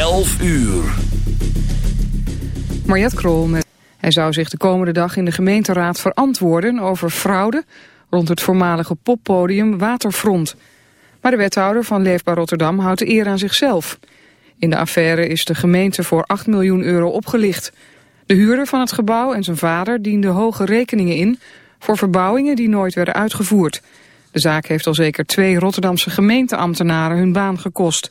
11 uur. Mariette Krol. Hij zou zich de komende dag in de gemeenteraad verantwoorden over fraude rond het voormalige poppodium Waterfront. Maar de wethouder van Leefbaar Rotterdam houdt de eer aan zichzelf. In de affaire is de gemeente voor 8 miljoen euro opgelicht. De huurder van het gebouw en zijn vader dienden hoge rekeningen in... voor verbouwingen die nooit werden uitgevoerd. De zaak heeft al zeker twee Rotterdamse gemeenteambtenaren hun baan gekost.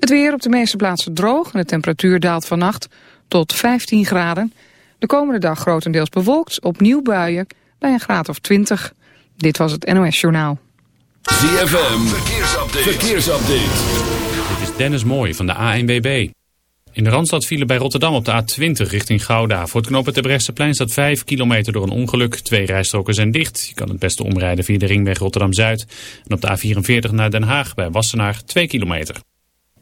Het weer op de meeste plaatsen droog en de temperatuur daalt vannacht tot 15 graden. De komende dag grotendeels bewolkt, opnieuw buien bij een graad of 20 dit was het NOS Journaal. ZFM, verkeersupdate. verkeersupdate. Dit is Dennis Mooij van de ANWB. In de Randstad vielen bij Rotterdam op de A20 richting Gouda. Voor het knopen plein staat 5 kilometer door een ongeluk. Twee rijstroken zijn dicht. Je kan het beste omrijden via de ringweg Rotterdam-Zuid. En op de A44 naar Den Haag bij Wassenaar 2 kilometer.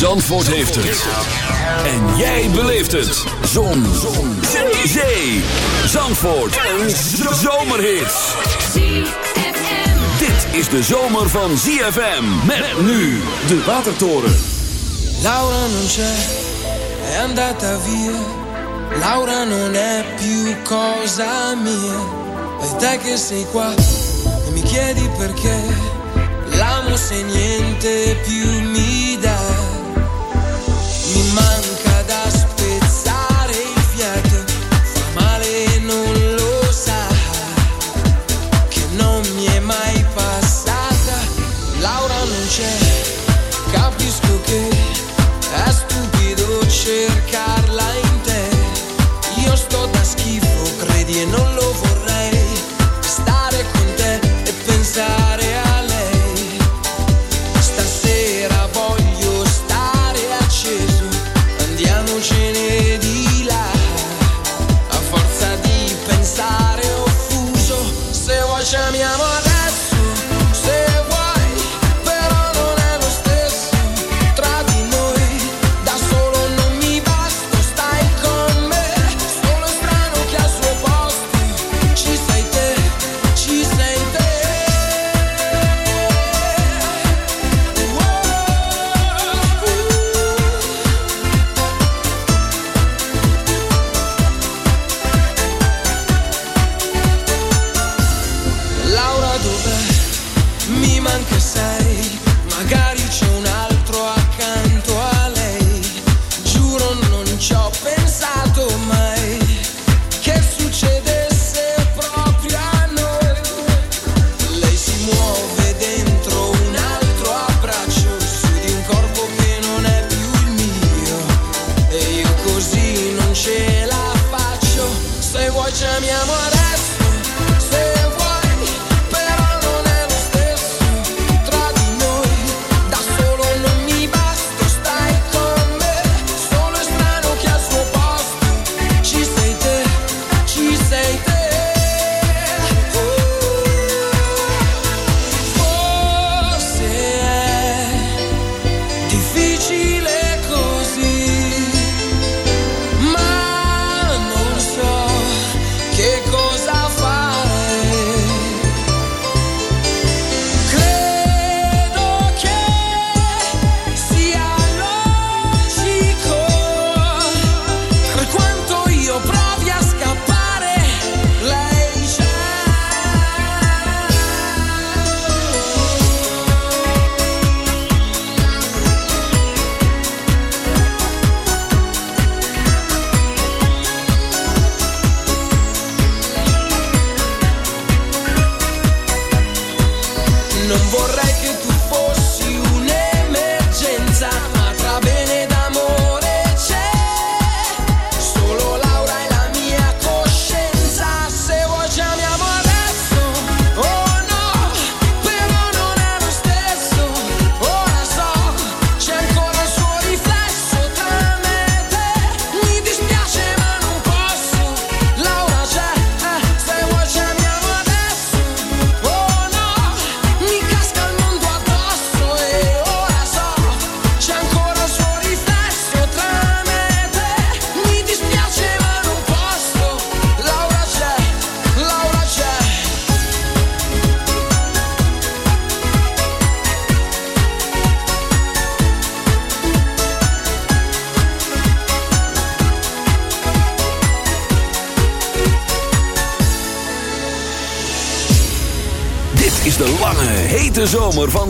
Zandvoort heeft het. En jij beleeft het. Zon. Zon. Zee. Zandvoort. Een zomerhit. Dit is de zomer van ZFM. Met nu de Watertoren. Laura non c'è, è andata via. Laura non è più cosa mia. E te che sei qua e mi chiedi perché. L'amo se niente più mi dà. You might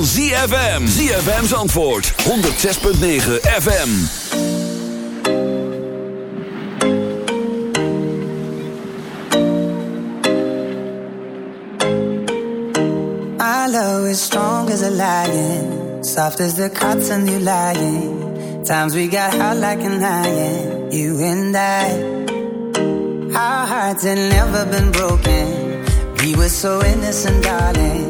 van ZFM. ZFM's antwoord. 106.9 FM. My love is strong as a lion. Soft as the cotton you lying. Times we got hot like an iron. You and I. Our hearts had never been broken. We were so innocent, darling.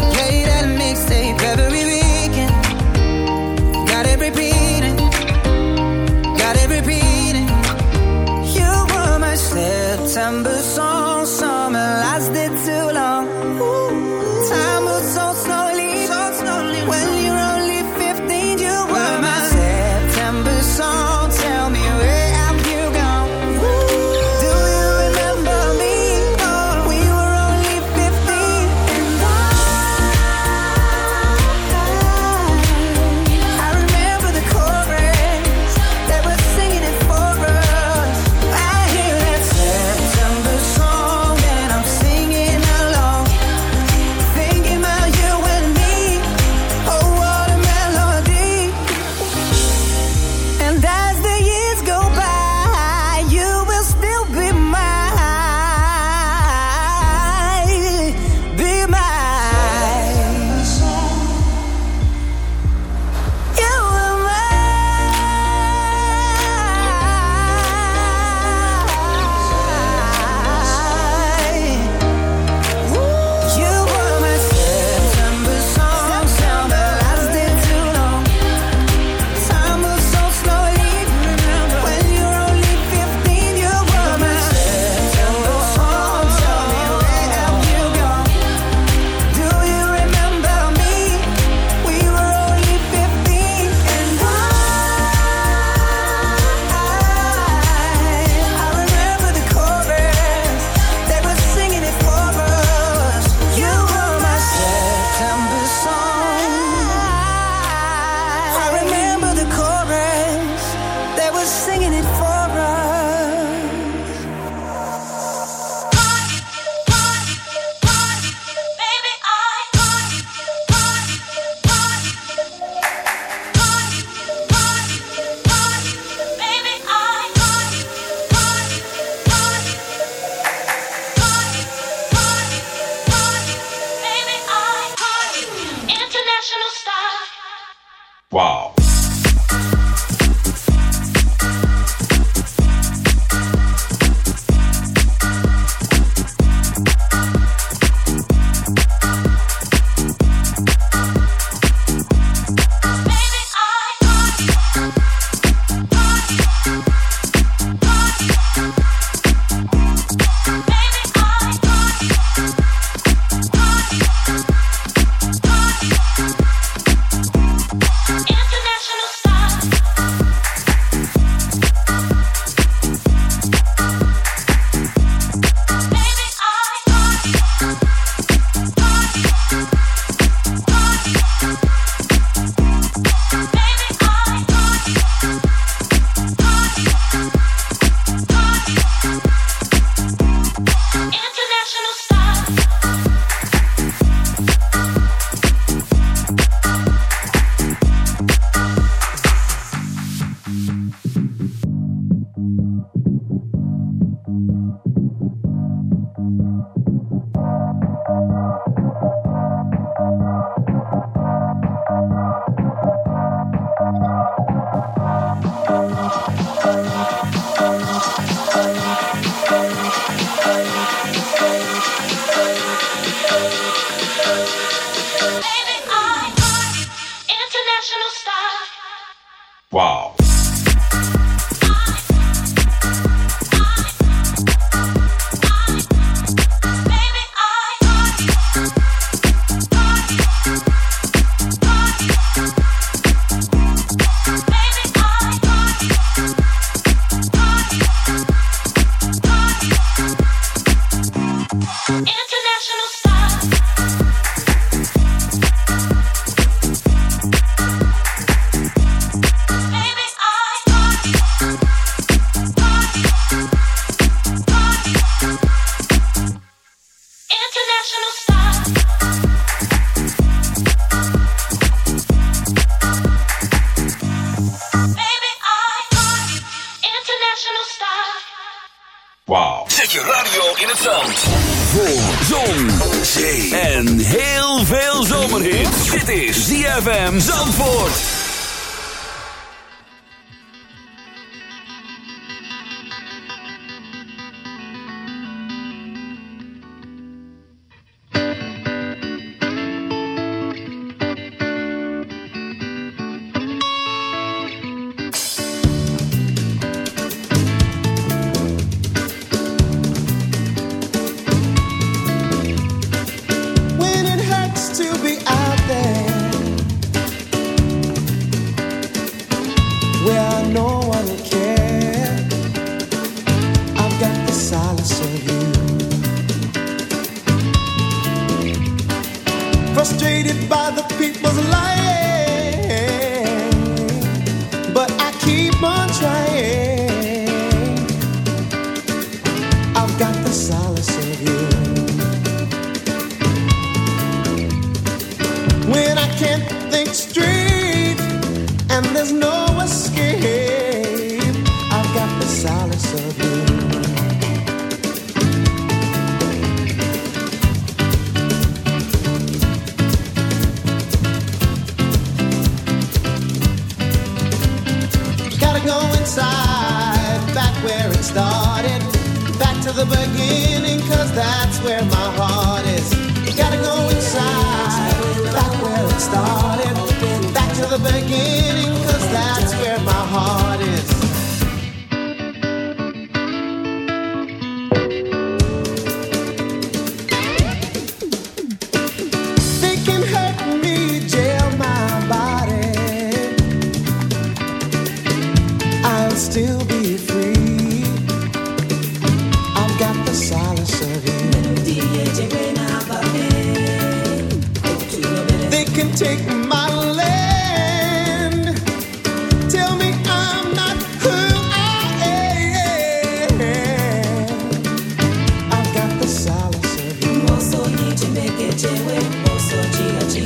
September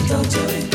don't do it.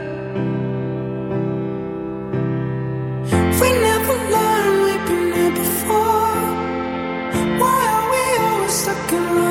can run.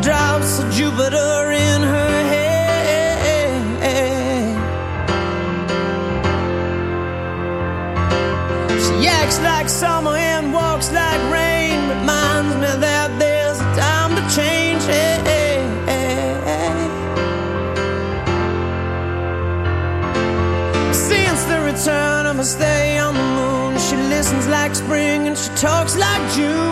drops of Jupiter in her head. She acts like summer and walks like rain. Reminds me that there's time to change. Since the return of a stay on the moon, she listens like spring and she talks like June.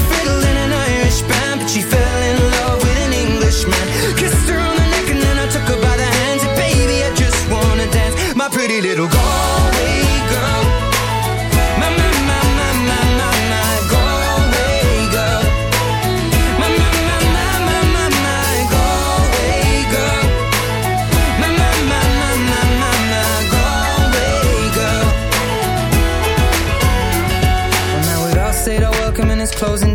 madrugada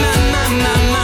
my, my, my, my.